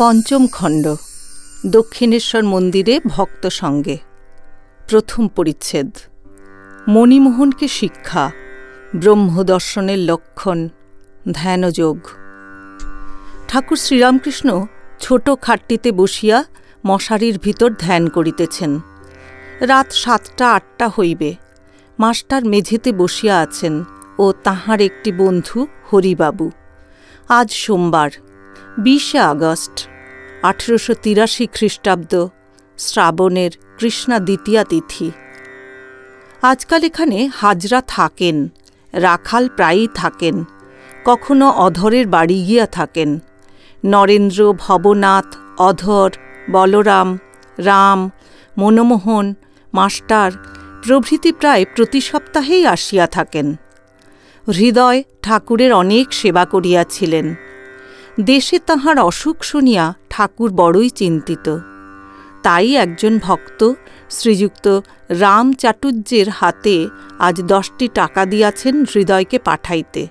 পঞ্চম খণ্ড, দক্ষিণেশ্বর মন্দিরে ভক্ত সঙ্গে। প্রথম পরিচ্ছেদ, মণিমোহনকে শিক্ষা, ব্রহ্মদর্শনের লক্ষণ, ধ্যানযোগ। ঠাকুর শ্রীরামকৃষ্ণ ছোট খাটটিতে বসিয়া মশারির ভিতর ধ্যান করিতেছেন। রাত সাতটা আটটা হইবে, মাস্টার মেঝেতে বসিয়া আছেন ও তাহার একটি বন্ধু হরিবাবু। আজ সোমবার বিশে আগস্ট, আঠেরোশো তিরাশি খ্রিস্টাব্দ, শ্রাবণের কৃষ্ণা দ্বিতীয়া তিথি। আজকাল এখানে হাজরা থাকেন, রাখাল প্রায়ই থাকেন, কখনো অধরের বাড়ি গিয়া থাকেন। নরেন্দ্র, ভবনাথ, অধর, বলরাম, রাম, মনমোহন, মাস্টার প্রভৃতি প্রায় প্রতি সপ্তাহেই আসিয়া থাকেন। হৃদয় ঠাকুরের অনেক সেবা করিয়াছিলেন। দেশে তাহার অসুখ শুনিয়া ঠাকুর বড়ই চিন্তিত। তাই একজন ভক্ত শ্রীযুক্ত রাম চাটুর্যের হাতে আজ দশটি টাকা দিয়াছেন হৃদয়কে পাঠাইতে।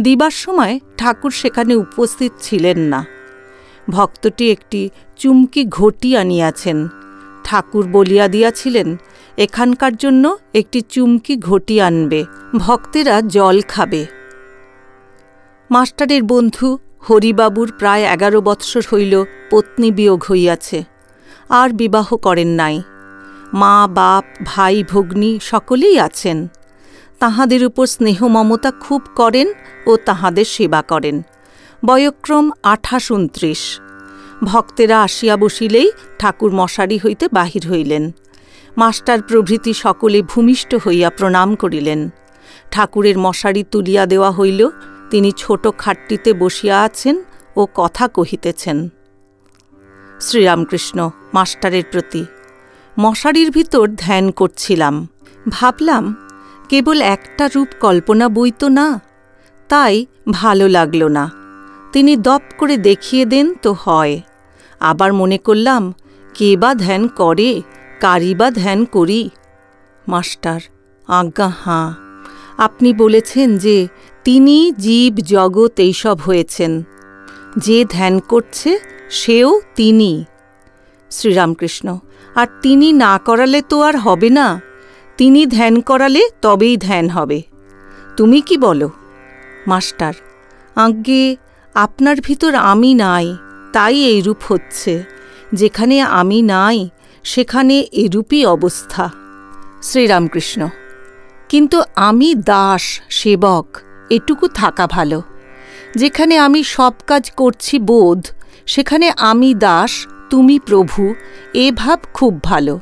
দিবার সময় ঠাকুর সেখানে উপস্থিত ছিলেন না। ভক্তটি একটি চুমকি ঘটি আনিয়াছেন। ঠাকুর বলিয়া দিয়াছিলেন, এখানকার জন্য একটি চুমকি ঘটি আনবে, ভক্তেরা জল খাবে। মাস্টারের বন্ধু হরিবাবুর প্রায় এগারো বৎসর হইল পত্নী বিয়োগ হইয়াছে, আর বিবাহ করেন নাই। মা, বাপ, ভাই, ভগ্নী সকলেই আছেন। তাহাদের উপর স্নেহ মমতা খুব করেন ও তাহাদের সেবা করেন। বয়ক্রম আঠাশ উনত্রিশ ভক্তেরা আসিয়া বসিলেই ঠাকুর মশারি হইতে বাহির হইলেন। মাস্টার প্রভৃতি সকলে ভূমিষ্ঠ হইয়া প্রণাম করিলেন। ঠাকুরের মশারি তুলিয়া দেওয়া হইল। তিনি ছোট খাটটিতে বসিয়া আছেন ও কথা কহিতেছেন, শ্রীরামকৃষ্ণ, মাস্টারের প্রতি মশারির ভিতর ধ্যান করছিলাম। ভাবলাম, কেবল একটা রূপ কল্পনা বই তো না, তাই ভালো লাগল না। তিনি দপ করে দেখিয়ে দেন তো হয়। আবার মনে করলাম, কে বা ধ্যান করে কারি বা ধ্যান করি। মাস্টার, আজ্ঞা হাঁ। আপনি বলেছেন যে তিনি জীব জগৎ এইসব হয়েছেন। যে ধ্যান করছে, সেও তিনি। শ্রীরামকৃষ্ণ, আর তিনি না করালে তো আর হবে না। তিনি ধ্যান করালে তবেই ধ্যান হবে। তুমি কি বলো? মাস্টার, আজ্ঞে, আপনার ভিতর আমি নাই, তাই এইরূপ হচ্ছে। যেখানে আমি নাই, সেখানে এরূপই অবস্থা। শ্রীরামকৃষ্ণ, কিন্তু আমি দাস, সেবক। এটুকু থাকা ভালো। যেখানে আমি সব কাজ করছি বোধ, সেখানে আমি দাস, তুমি প্রভু, এ ভাব খুব ভালো।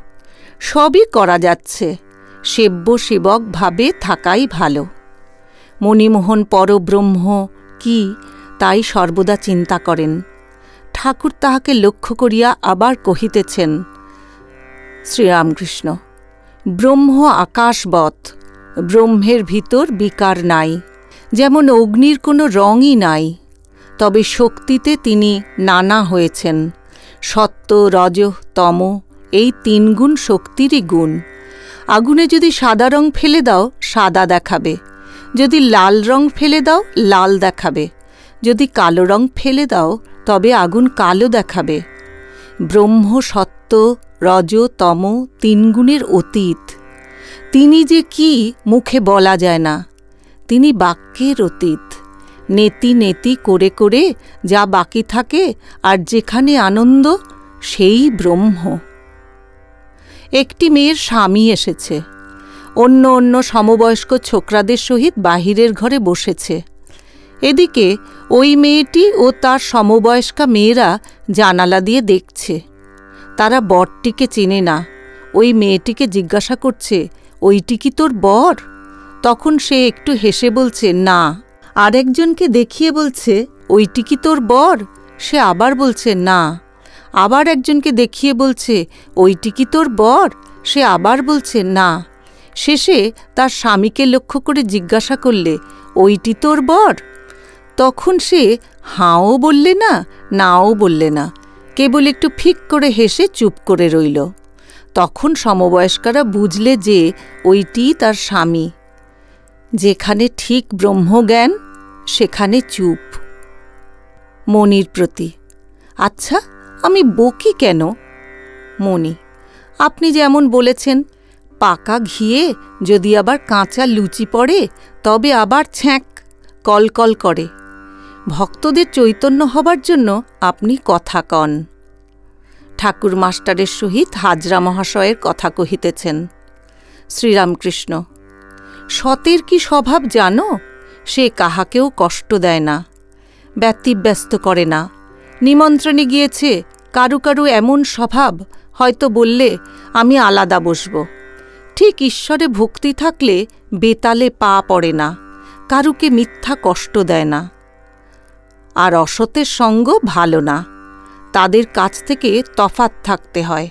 সবই করা যাচ্ছে, সেব্য সেবক ভাবে থাকাই ভালো। মণিমোহন পরব্রহ্ম কি তাই সর্বদা চিন্তা করেন। ঠাকুর তাহাকে লক্ষ্য করিয়া আবার কহিতেছেন, শ্রীরামকৃষ্ণ, ব্রহ্ম আকাশবৎ, ব্রহ্মের ভিতর বিকার নাই। যেমন অগ্নির কোনো রঙই নাই, তবে শক্তিতে তিনি নানা হয়েছেন। সত্য রজ, তম, এই তিন গুণ শক্তিরই গুণ। আগুনে যদি সাদা রং ফেলে দাও, সাদা দেখাবে। যদি লাল রং ফেলে দাও, লাল দেখাবে। যদি কালো রং ফেলে দাও, তবে আগুন কালো দেখাবে। ব্রহ্ম সত্য রজ, তম তিন গুণের অতীত। তিনি যে কি, মুখে বলা যায় না। তিনি বাক্যের অতীত। নেতি নেতি করে করে যা বাকি থাকে আর যেখানে আনন্দ, সেই ব্রহ্ম। একটি মেয়ের স্বামী এসেছে। অন্য অন্য সমবয়স্ক ছোকরাদের সহিত বাহিরের ঘরে বসেছে। এদিকে ওই মেয়েটি ও তার সমবয়স্কা মেয়েরা জানালা দিয়ে দেখছে। তারা বরটিকে চেনে না। ওই মেয়েটিকে জিজ্ঞাসা করছে, ওইটি কি তোর বর? তখন সে একটু হেসে বলছে, না। আরেকজনকে দেখিয়ে বলছে, ওইটি কি তোর বর? সে আবার বলছে, না। আবার একজনকে দেখিয়ে বলছে, ওইটি কি তোর বর? সে আবার বলছে, না। শেষে তার স্বামীকে লক্ষ্য করে জিজ্ঞাসা করলে, ওইটি তোর বর? তখন সে, হাঁও বললে না, নাও বললে না। কেবল একটু ফিক করে হেসে চুপ করে রইল। তখন সমবয়স্করা বুঝলে যে, ওইটি তার স্বামী। যেখানে ঠিক ব্রহ্মজ্ঞান, সেখানে চুপ। মনির প্রতি আচ্ছা আমি বকি কেন? মণি আপনি যেমন বলেছেন, পাকা ঘিয়ে যদি আবার কাঁচা লুচি পড়ে, তবে আবার ছ্যাঁক কলকল করে। ভক্তদের চৈতন্য হবার জন্য আপনি কথা কন। ঠাকুর মাস্টারের সহিত হাজরা মহাশয়ের কথা কহিতেছেন। শ্রীরামকৃষ্ণ সতের কি স্বভাব জানো? সে কাহাকেও কষ্ট দেয় না, ব্যতিব্যস্ত করে না। নিমন্ত্রণে গিয়েছে, কারু কারু এমন স্বভাব, হয়তো বললে আমি আলাদা বসব। ঠিক ঈশ্বরে ভক্তি থাকলে বেতালে পা পড়ে না, কারুকে মিথ্যা কষ্ট দেয় না। আর অসতের সঙ্গ ভালো না, তাদের কাছ থেকে তফাত থাকতে হয়,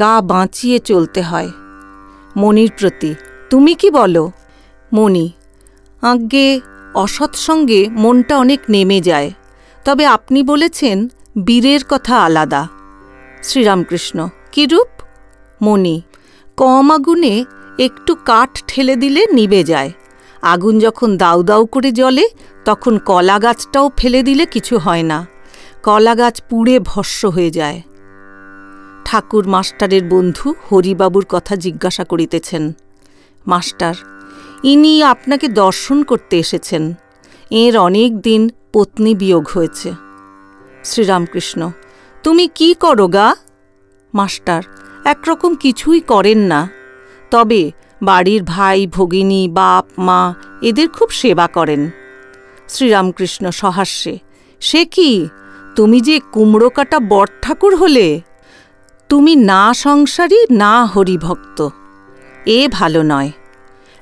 গা বাঁচিয়ে চলতে হয়। মনির প্রতি তুমি কি বলো? মণি, আজ্ঞে অসৎসঙ্গে মনটা অনেক নেমে যায়। তবে আপনি বলেছেন বীরের কথা আলাদা। শ্রীরামকৃষ্ণ, কিরূপ? মণি, কম আগুনে একটু কাঠ ঠেলে দিলে নিবে যায়। আগুন যখন দাউ দাউ করে জ্বলে, তখন কলা গাছটাও ফেলে দিলে কিছু হয় না। কলা গাছ পুড়ে ভস্য হয়ে যায়। ঠাকুর মাস্টারের বন্ধু হরিবাবুর কথা জিজ্ঞাসা করিতেছেন মাস্টার, ইনি আপনাকে দর্শন করতে এসেছেন। এর অনেক দিন পত্নী বিয়োগ হয়েছে। শ্রীরামকৃষ্ণ, তুমি কি করো গা? মাস্টার, একরকম কিছুই করেন না। তবে বাড়ির ভাই, ভগিনী, বাপ, মা এদের খুব সেবা করেন। শ্রীরামকৃষ্ণ সহাস্যে, সে কি? তুমি যে কুমড়ো কাটা বট ঠাকুর হলে, তুমি না সংসারী, না হরিভক্ত। এ ভালো নয়।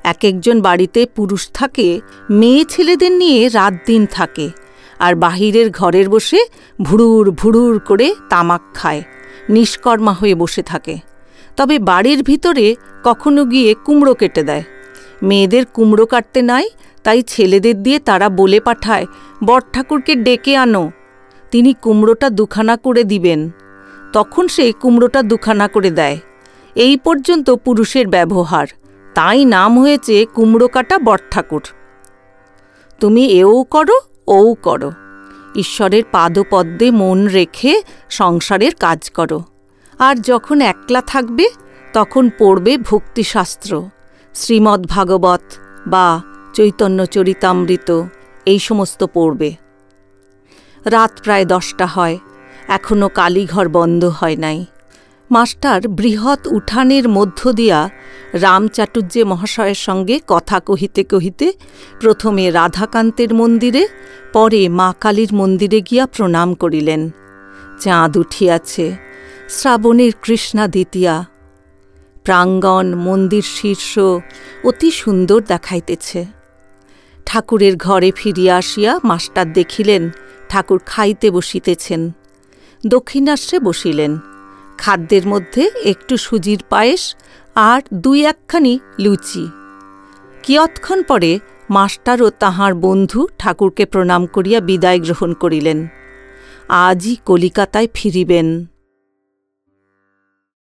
এক একজন বাড়িতে পুরুষ থাকে, মেয়ে ছেলেদের নিয়ে রাত দিন থাকে, আর বাহিরের ঘরের বসে ভুড়ুর ভুড়ুর করে তামাক খায়, নিষ্কর্মা হয়ে বসে থাকে। তবে বাড়ির ভিতরে কখনো গিয়ে কুমড়ো কেটে দেয়। মেয়েদের কুমড়ো কাটতে নাই, তাই ছেলেদের দিয়ে তারা বলে পাঠায় বট ঠাকুরকে ডেকে আনো। তিনি কুমড়োটা দুখানা করে দিবেন। তখন সে কুমড়োটা দুখানা করে দেয়। এই পর্যন্ত পুরুষের ব্যবহার। তাই নাম হয়েছে কুমড়ো কাটা বটঠাকুর। তুমি এও করো, ওও করো। ঈশ্বরের পাদপদ্মে মন রেখে সংসারের কাজ করো। আর যখন একলা থাকবে, তখন পড়বে ভক্তিশাস্ত্র। শ্রীমদ্ ভাগবত বা চৈতন্য চরিতামৃত এই সমস্ত পড়বে। রাত প্রায় দশটা হয় এখনও কালীঘর বন্ধ হয় নাই। মাস্টার বৃহৎ উঠানের মধ্য দিয়া রামচাটুর্যে মহাশয়ের সঙ্গে কথা কহিতে কহিতে প্রথমে রাধাকান্তের মন্দিরে, পরে মা কালীর মন্দিরে গিয়া প্রণাম করিলেন। চাঁদ উঠিয়াছে, শ্রাবণের কৃষ্ণা দ্বিতীয়া। প্রাঙ্গণ, মন্দির শীর্ষ অতি সুন্দর দেখাইতেছে। ঠাকুরের ঘরে ফিরিয়া আসিয়া মাস্টার দেখিলেন, ঠাকুর খাইতে বসিতেছেন। দক্ষিণাস্যে বসিলেন। খাদ্যের মধ্যে একটু সুজির পায়েস আর দুই একখানি লুচি। কিয়ৎক্ষণ পরে মাস্টার ও তাহার বন্ধু ঠাকুরকে প্রণাম করিয়া বিদায় গ্রহণ করিলেন। আজই কলিকাতায় ফিরিবেন।